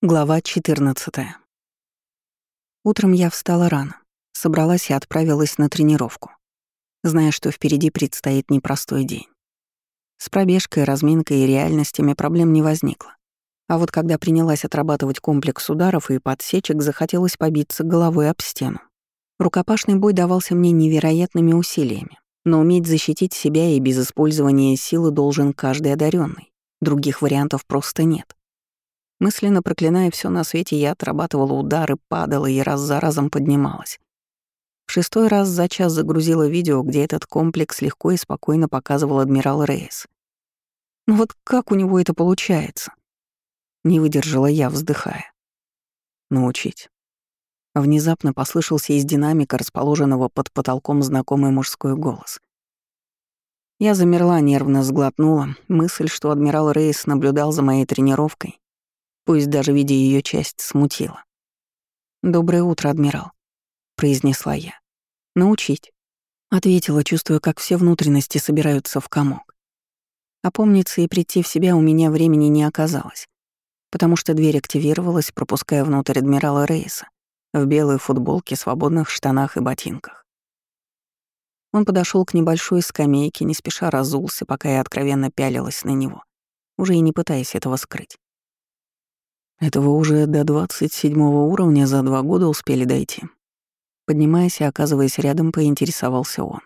Глава 14. Утром я встала рано, собралась и отправилась на тренировку, зная, что впереди предстоит непростой день. С пробежкой, разминкой и реальностями проблем не возникло. А вот когда принялась отрабатывать комплекс ударов и подсечек, захотелось побиться головой об стену. Рукопашный бой давался мне невероятными усилиями, но уметь защитить себя и без использования силы должен каждый одаренный. Других вариантов просто нет. Мысленно проклиная все на свете, я отрабатывала удары, падала и раз за разом поднималась. В шестой раз за час загрузила видео, где этот комплекс легко и спокойно показывал адмирал Рейс. Ну вот как у него это получается? Не выдержала я, вздыхая. Научить. Внезапно послышался из динамика, расположенного под потолком, знакомый мужской голос. Я замерла, нервно сглотнула. Мысль, что адмирал Рейс наблюдал за моей тренировкой, пусть даже видя ее часть, смутила. «Доброе утро, адмирал», — произнесла я. «Научить», — ответила, чувствуя, как все внутренности собираются в комок. Опомниться и прийти в себя у меня времени не оказалось, потому что дверь активировалась, пропуская внутрь адмирала Рейса в белой футболке, свободных штанах и ботинках. Он подошел к небольшой скамейке, не спеша разулся, пока я откровенно пялилась на него, уже и не пытаясь этого скрыть. Этого уже до 27 уровня за два года успели дойти. Поднимаясь и оказываясь рядом, поинтересовался он.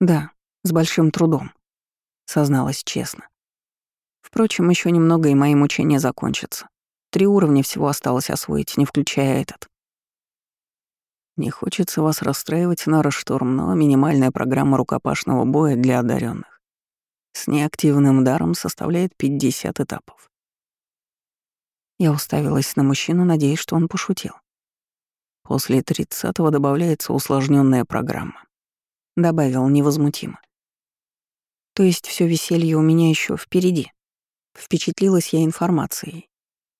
«Да, с большим трудом», — созналась честно. Впрочем, еще немного, и мои мучения закончатся. Три уровня всего осталось освоить, не включая этот. Не хочется вас расстраивать, Нара Шторм, но минимальная программа рукопашного боя для одаренных с неактивным даром составляет 50 этапов. Я уставилась на мужчину, надеясь, что он пошутил. После тридцатого добавляется усложненная программа. Добавил невозмутимо. То есть все веселье у меня еще впереди. Впечатлилась я информацией,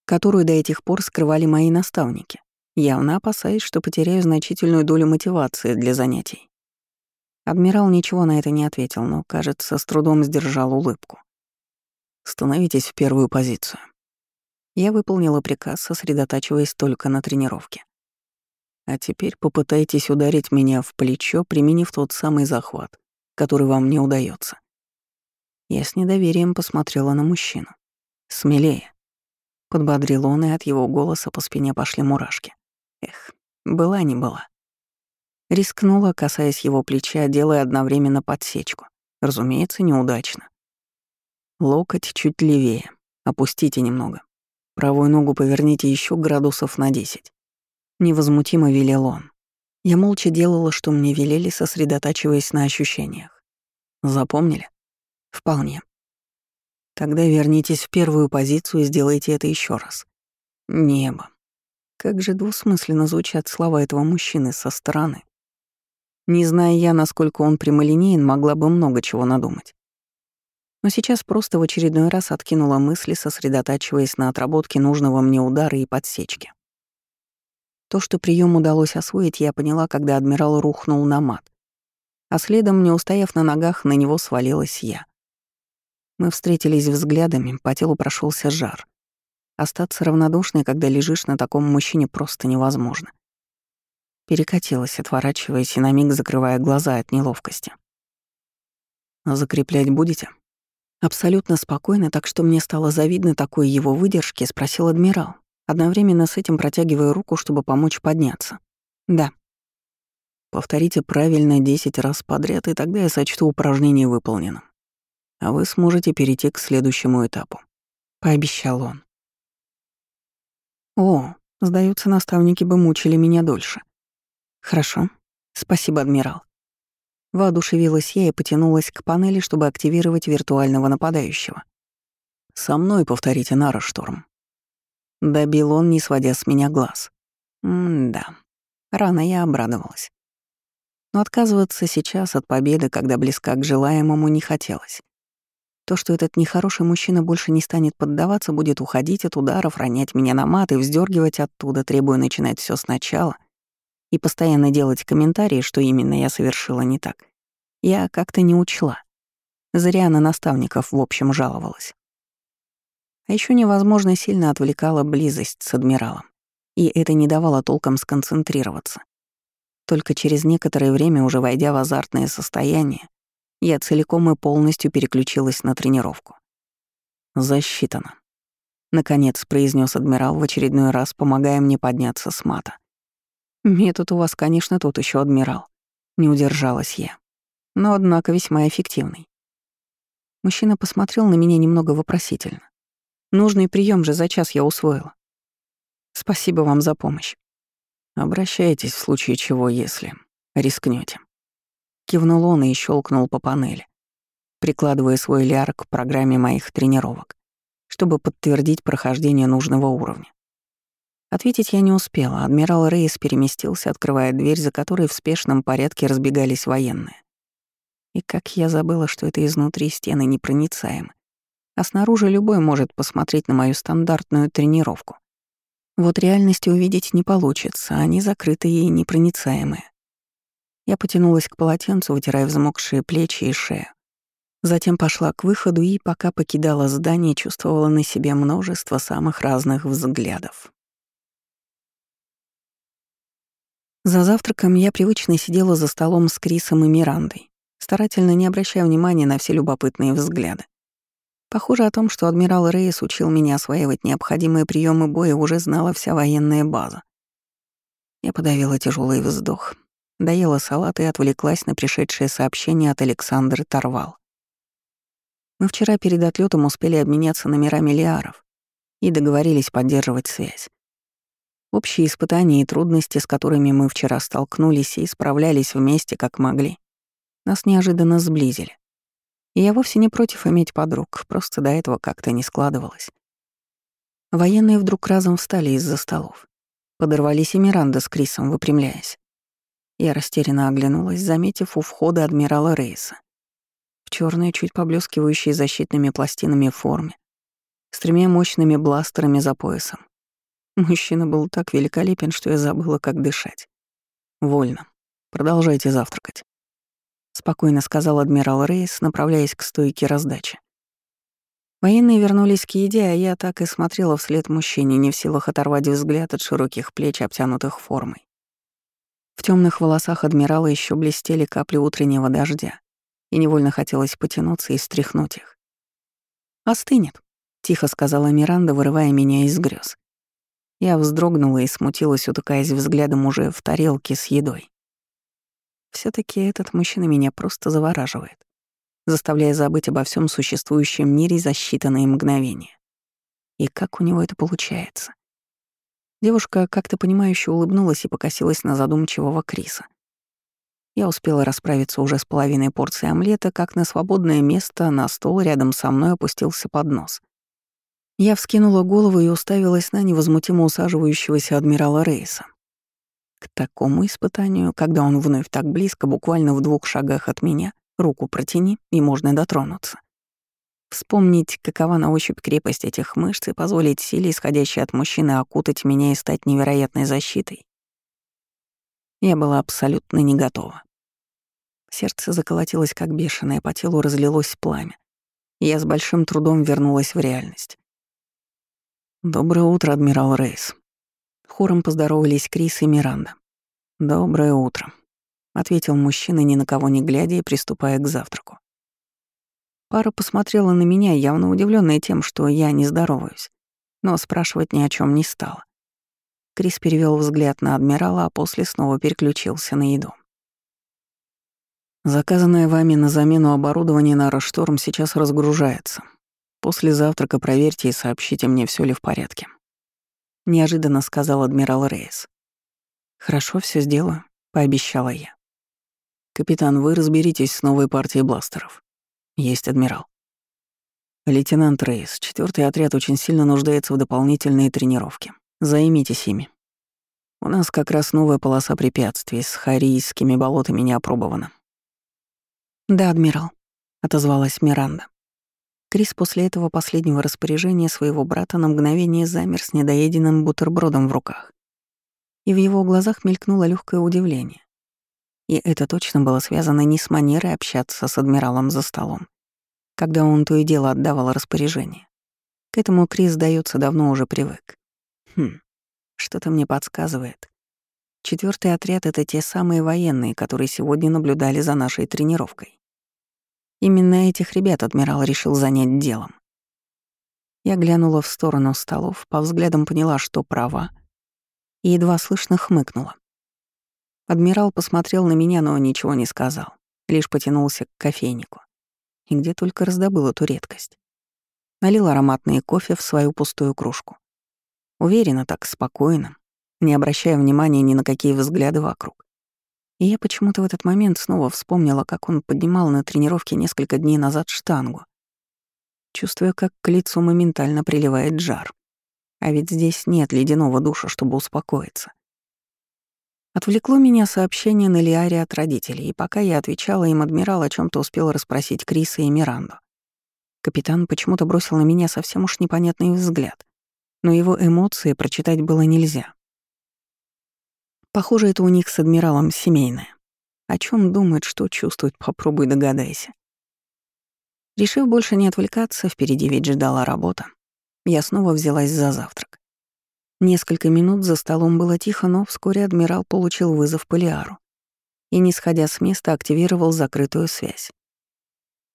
которую до этих пор скрывали мои наставники, явно опасаясь, что потеряю значительную долю мотивации для занятий. Адмирал ничего на это не ответил, но, кажется, с трудом сдержал улыбку. «Становитесь в первую позицию», я выполнила приказ, сосредотачиваясь только на тренировке. А теперь попытайтесь ударить меня в плечо, применив тот самый захват, который вам не удается. Я с недоверием посмотрела на мужчину. «Смелее», — подбодрил он, и от его голоса по спине пошли мурашки. Эх, была не была. Рискнула, касаясь его плеча, делая одновременно подсечку. Разумеется, неудачно. Локоть чуть левее. Опустите немного. Правую ногу поверните еще градусов на 10. Невозмутимо велел он. Я молча делала, что мне велели, сосредотачиваясь на ощущениях. Запомнили? Вполне. Тогда вернитесь в первую позицию и сделайте это еще раз. Небо. Как же двусмысленно звучат слова этого мужчины со стороны. Не зная я, насколько он прямолинеен, могла бы много чего надумать но сейчас просто в очередной раз откинула мысли, сосредотачиваясь на отработке нужного мне удара и подсечки. То, что прием удалось освоить, я поняла, когда адмирал рухнул на мат, а следом, не устояв на ногах, на него свалилась я. Мы встретились взглядами, по телу прошелся жар. Остаться равнодушной, когда лежишь на таком мужчине, просто невозможно. Перекатилась, отворачиваясь и на миг закрывая глаза от неловкости. «Закреплять будете?» Абсолютно спокойно, так что мне стало завидно такой его выдержки, спросил адмирал, одновременно с этим протягивая руку, чтобы помочь подняться. «Да». Повторите правильно 10 раз подряд, и тогда я сочту упражнение выполненным. А вы сможете перейти к следующему этапу. Пообещал он. О, сдаются, наставники бы мучили меня дольше. Хорошо. Спасибо, адмирал. Воодушевилась я и потянулась к панели, чтобы активировать виртуального нападающего. «Со мной повторите Нара Шторм». Добил он, не сводя с меня глаз. М-да. Рано я обрадовалась. Но отказываться сейчас от победы, когда близка к желаемому, не хотелось. То, что этот нехороший мужчина больше не станет поддаваться, будет уходить от ударов, ронять меня на мат и вздергивать оттуда, требуя начинать все сначала, и постоянно делать комментарии, что именно я совершила не так, я как-то не учла. Зря на наставников в общем жаловалась. А еще невозможно сильно отвлекала близость с адмиралом, и это не давало толком сконцентрироваться. Только через некоторое время, уже войдя в азартное состояние, я целиком и полностью переключилась на тренировку. «Засчитано», — наконец произнес адмирал в очередной раз, помогая мне подняться с мата. «Метод у вас, конечно, тот еще адмирал», — не удержалась я. Но, однако, весьма эффективный. Мужчина посмотрел на меня немного вопросительно. Нужный прием же за час я усвоила. Спасибо вам за помощь. Обращайтесь в случае чего, если рискнете. Кивнул он и щелкнул по панели, прикладывая свой ляр к программе моих тренировок, чтобы подтвердить прохождение нужного уровня. Ответить я не успела. Адмирал Рейс переместился, открывая дверь, за которой в спешном порядке разбегались военные. И как я забыла, что это изнутри стены непроницаемы а снаружи любой может посмотреть на мою стандартную тренировку. Вот реальности увидеть не получится, они закрытые и непроницаемые. Я потянулась к полотенцу, вытирая взмокшие плечи и шею. Затем пошла к выходу и, пока покидала здание, чувствовала на себе множество самых разных взглядов. За завтраком я привычно сидела за столом с Крисом и Мирандой, старательно не обращая внимания на все любопытные взгляды. Похоже о том, что адмирал Рейс учил меня осваивать необходимые приемы боя, уже знала вся военная база. Я подавила тяжелый вздох, доела салат и отвлеклась на пришедшее сообщение от Александры Тарвал. Мы вчера перед отлетом успели обменяться номерами лиаров и договорились поддерживать связь. Общие испытания и трудности, с которыми мы вчера столкнулись и справлялись вместе как могли, нас неожиданно сблизили. И я вовсе не против иметь подруг, просто до этого как-то не складывалось. Военные вдруг разом встали из-за столов. Подорвались и Миранда с Крисом, выпрямляясь. Я растерянно оглянулась, заметив у входа адмирала Рейса. В черной, чуть поблескивающей защитными пластинами форме, с тремя мощными бластерами за поясом. Мужчина был так великолепен, что я забыла, как дышать. «Вольно. Продолжайте завтракать» спокойно сказал адмирал Рейс, направляясь к стойке раздачи. Военные вернулись к еде, а я так и смотрела вслед мужчине, не в силах оторвать взгляд от широких плеч, обтянутых формой. В темных волосах адмирала еще блестели капли утреннего дождя, и невольно хотелось потянуться и стряхнуть их. «Остынет», — тихо сказала Миранда, вырывая меня из грез. Я вздрогнула и смутилась, утыкаясь взглядом уже в тарелке с едой все таки этот мужчина меня просто завораживает, заставляя забыть обо всем существующем мире за считанные мгновения. И как у него это получается? Девушка как-то понимающе улыбнулась и покосилась на задумчивого Криса. Я успела расправиться уже с половиной порции омлета, как на свободное место на стол рядом со мной опустился поднос. Я вскинула голову и уставилась на невозмутимо усаживающегося адмирала Рейса. К такому испытанию, когда он вновь так близко, буквально в двух шагах от меня, руку протяни, и можно дотронуться. Вспомнить, какова на ощупь крепость этих мышц и позволить силе, исходящей от мужчины, окутать меня и стать невероятной защитой. Я была абсолютно не готова. Сердце заколотилось как бешеное, по телу разлилось пламя. Я с большим трудом вернулась в реальность. «Доброе утро, адмирал Рейс», Хором поздоровались Крис и Миранда. «Доброе утро», — ответил мужчина, ни на кого не глядя и приступая к завтраку. Пара посмотрела на меня, явно удивленная тем, что я не здороваюсь, но спрашивать ни о чем не стала. Крис перевел взгляд на адмирала, а после снова переключился на еду. Заказанное вами на замену оборудование на Рашторм сейчас разгружается. После завтрака проверьте и сообщите мне, все ли в порядке неожиданно сказал адмирал Рейс. Хорошо, все сделаю, пообещала я. Капитан, вы разберитесь с новой партией бластеров. Есть адмирал. Лейтенант Рейс, четвертый отряд очень сильно нуждается в дополнительной тренировке. Займитесь ими. У нас как раз новая полоса препятствий с харийскими болотами не опробована. Да, адмирал, отозвалась Миранда. Крис после этого последнего распоряжения своего брата на мгновение замер с недоеденным бутербродом в руках. И в его глазах мелькнуло легкое удивление. И это точно было связано не с манерой общаться с адмиралом за столом, когда он то и дело отдавал распоряжение. К этому Крис, сдается, давно уже привык. Хм, что-то мне подсказывает. Четвертый отряд — это те самые военные, которые сегодня наблюдали за нашей тренировкой. Именно этих ребят адмирал решил занять делом. Я глянула в сторону столов, по взглядам поняла, что права, и едва слышно хмыкнула. Адмирал посмотрел на меня, но ничего не сказал, лишь потянулся к кофейнику. И где только раздобыл эту редкость. Налил ароматный кофе в свою пустую кружку. Уверенно так, спокойно, не обращая внимания ни на какие взгляды вокруг. И я почему-то в этот момент снова вспомнила, как он поднимал на тренировке несколько дней назад штангу, чувствуя, как к лицу моментально приливает жар. А ведь здесь нет ледяного душа, чтобы успокоиться. Отвлекло меня сообщение на Лиаре от родителей, и пока я отвечала им, адмирал о чем то успел расспросить Криса и Миранду. Капитан почему-то бросил на меня совсем уж непонятный взгляд, но его эмоции прочитать было нельзя. Похоже, это у них с адмиралом семейное. О чем думает, что чувствует, попробуй догадайся. Решив больше не отвлекаться, впереди ведь ждала работа, я снова взялась за завтрак. Несколько минут за столом было тихо, но вскоре адмирал получил вызов по Лиару и, не сходя с места, активировал закрытую связь.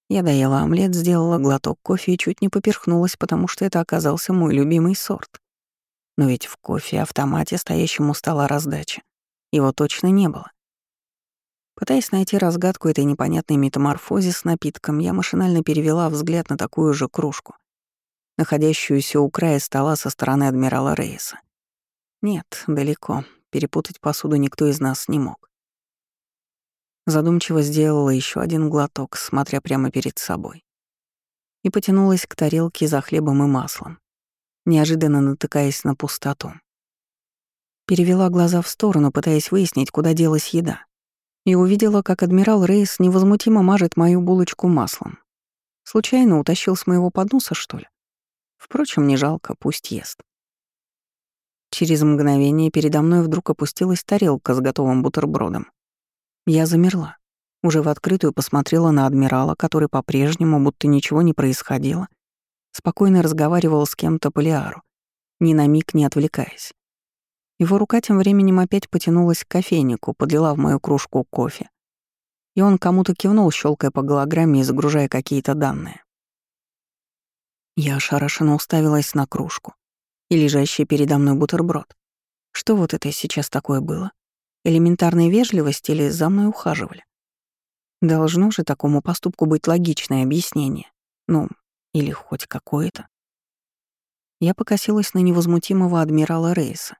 Я доела омлет, сделала глоток кофе и чуть не поперхнулась, потому что это оказался мой любимый сорт. Но ведь в кофе-автомате, стоящему стала раздача, его точно не было. Пытаясь найти разгадку этой непонятной метаморфозе с напитком, я машинально перевела взгляд на такую же кружку, находящуюся у края стола со стороны адмирала Рейса. Нет, далеко, перепутать посуду никто из нас не мог. Задумчиво сделала еще один глоток, смотря прямо перед собой. И потянулась к тарелке за хлебом и маслом, неожиданно натыкаясь на пустоту. Перевела глаза в сторону, пытаясь выяснить, куда делась еда. И увидела, как адмирал Рейс невозмутимо мажет мою булочку маслом. Случайно утащил с моего подноса, что ли? Впрочем, не жалко, пусть ест. Через мгновение передо мной вдруг опустилась тарелка с готовым бутербродом. Я замерла. Уже в открытую посмотрела на адмирала, который по-прежнему, будто ничего не происходило, спокойно разговаривал с кем-то по Лиару, ни на миг не отвлекаясь. Его рука тем временем опять потянулась к кофейнику, подлила в мою кружку кофе. И он кому-то кивнул, щелкая по голограмме и загружая какие-то данные. Я ошарашенно уставилась на кружку и лежащий передо мной бутерброд. Что вот это сейчас такое было? Элементарная вежливость или за мной ухаживали? Должно же такому поступку быть логичное объяснение. Ну, или хоть какое-то. Я покосилась на невозмутимого адмирала Рейса,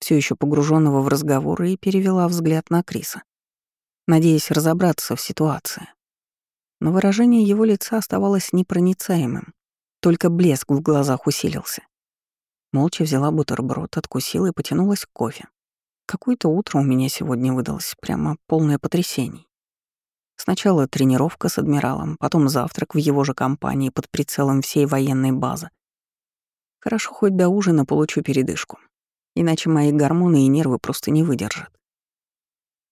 все еще погруженного в разговоры, и перевела взгляд на Криса, надеясь разобраться в ситуации. Но выражение его лица оставалось непроницаемым, только блеск в глазах усилился. Молча взяла бутерброд, откусила и потянулась к кофе. Какое-то утро у меня сегодня выдалось, прямо полное потрясений. Сначала тренировка с адмиралом, потом завтрак в его же компании под прицелом всей военной базы. Хорошо, хоть до ужина получу передышку иначе мои гормоны и нервы просто не выдержат.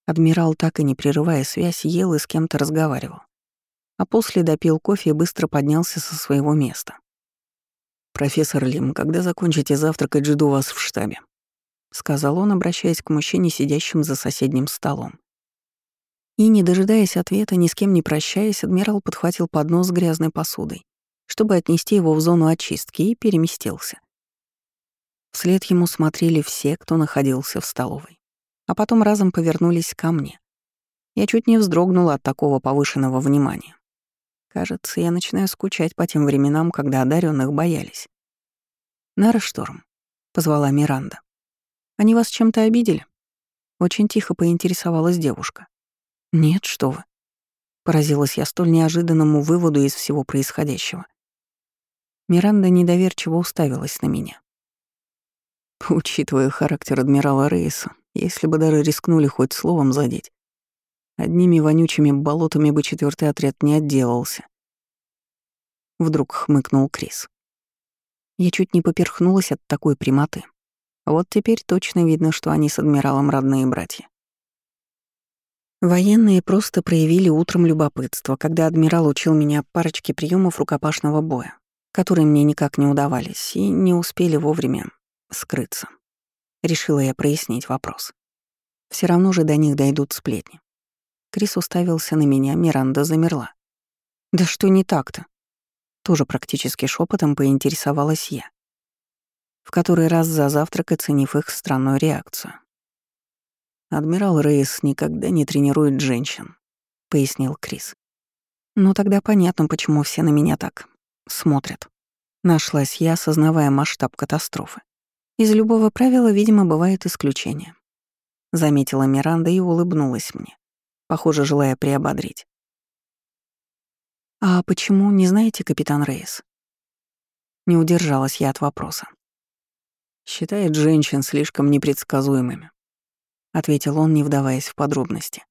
Адмирал, так и не прерывая связь, ел и с кем-то разговаривал. А после допил кофе и быстро поднялся со своего места. «Профессор Лим, когда закончите завтракать, жду вас в штабе», — сказал он, обращаясь к мужчине, сидящим за соседним столом. И, не дожидаясь ответа, ни с кем не прощаясь, адмирал подхватил поднос с грязной посудой, чтобы отнести его в зону очистки, и переместился. Вслед ему смотрели все, кто находился в столовой. А потом разом повернулись ко мне. Я чуть не вздрогнула от такого повышенного внимания. Кажется, я начинаю скучать по тем временам, когда одаренных боялись. «Нара Шторм», — позвала Миранда. «Они вас чем-то обидели?» Очень тихо поинтересовалась девушка. «Нет, что вы». Поразилась я столь неожиданному выводу из всего происходящего. Миранда недоверчиво уставилась на меня. Учитывая характер адмирала Рейса, если бы даже рискнули хоть словом задеть, одними вонючими болотами бы четвертый отряд не отделался. Вдруг хмыкнул Крис. Я чуть не поперхнулась от такой прямоты. Вот теперь точно видно, что они с адмиралом родные братья. Военные просто проявили утром любопытство, когда адмирал учил меня парочке приемов рукопашного боя. которые мне никак не удавались и не успели вовремя скрыться. Решила я прояснить вопрос. Все равно же до них дойдут сплетни. Крис уставился на меня, Миранда замерла. «Да что не так-то?» Тоже практически шепотом поинтересовалась я. В который раз за завтрак оценив их странную реакцию. «Адмирал Рейс никогда не тренирует женщин», — пояснил Крис. «Ну тогда понятно, почему все на меня так смотрят». Нашлась я, осознавая масштаб катастрофы. Из любого правила, видимо, бывает исключение. Заметила Миранда и улыбнулась мне, похоже, желая приободрить. «А почему, не знаете, капитан Рейс?» Не удержалась я от вопроса. «Считает женщин слишком непредсказуемыми», — ответил он, не вдаваясь в подробности.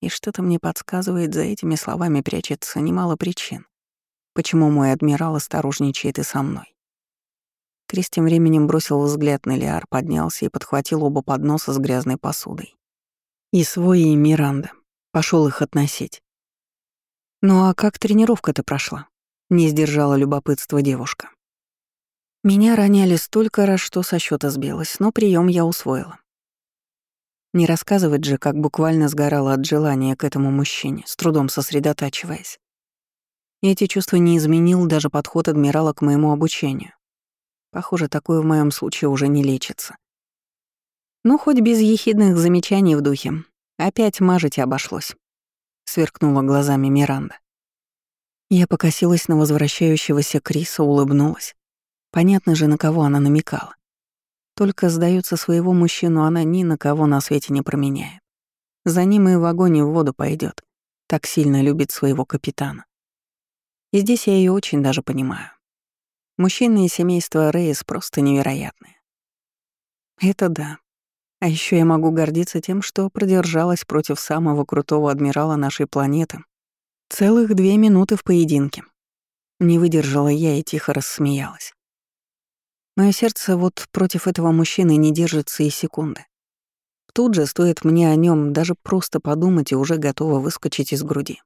И что-то мне подсказывает, за этими словами прячется немало причин, почему мой адмирал осторожничает и со мной. Крис тем временем бросил взгляд на Лиар, поднялся и подхватил оба подноса с грязной посудой. И свой, и Миранда. пошел их относить. «Ну а как тренировка-то прошла?» — не сдержала любопытство девушка. Меня роняли столько раз, что со счета сбилась, но прием я усвоила. Не рассказывать же, как буквально сгорала от желания к этому мужчине, с трудом сосредотачиваясь. эти чувства не изменил даже подход адмирала к моему обучению. Похоже, такое в моем случае уже не лечится. Ну, хоть без ехидных замечаний в духе. Опять мажить обошлось сверкнула глазами Миранда. Я покосилась на возвращающегося Криса, улыбнулась. Понятно же, на кого она намекала. Только, сдается своего мужчину она ни на кого на свете не променяет. За ним и в огонь и в воду пойдет. Так сильно любит своего капитана. И здесь я ее очень даже понимаю. Мужчины и семейство Рейс просто невероятные. Это да. А еще я могу гордиться тем, что продержалась против самого крутого адмирала нашей планеты целых две минуты в поединке. Не выдержала я и тихо рассмеялась. Мое сердце вот против этого мужчины не держится и секунды. Тут же стоит мне о нем даже просто подумать и уже готова выскочить из груди.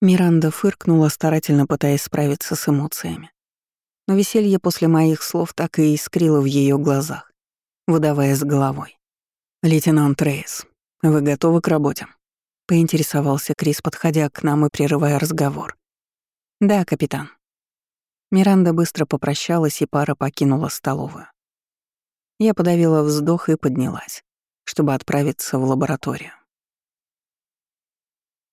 Миранда фыркнула, старательно пытаясь справиться с эмоциями. Но веселье после моих слов так и искрило в ее глазах, выдавая с головой. «Лейтенант Рейс, вы готовы к работе?» — поинтересовался Крис, подходя к нам и прерывая разговор. «Да, капитан». Миранда быстро попрощалась, и пара покинула столовую. Я подавила вздох и поднялась, чтобы отправиться в лабораторию.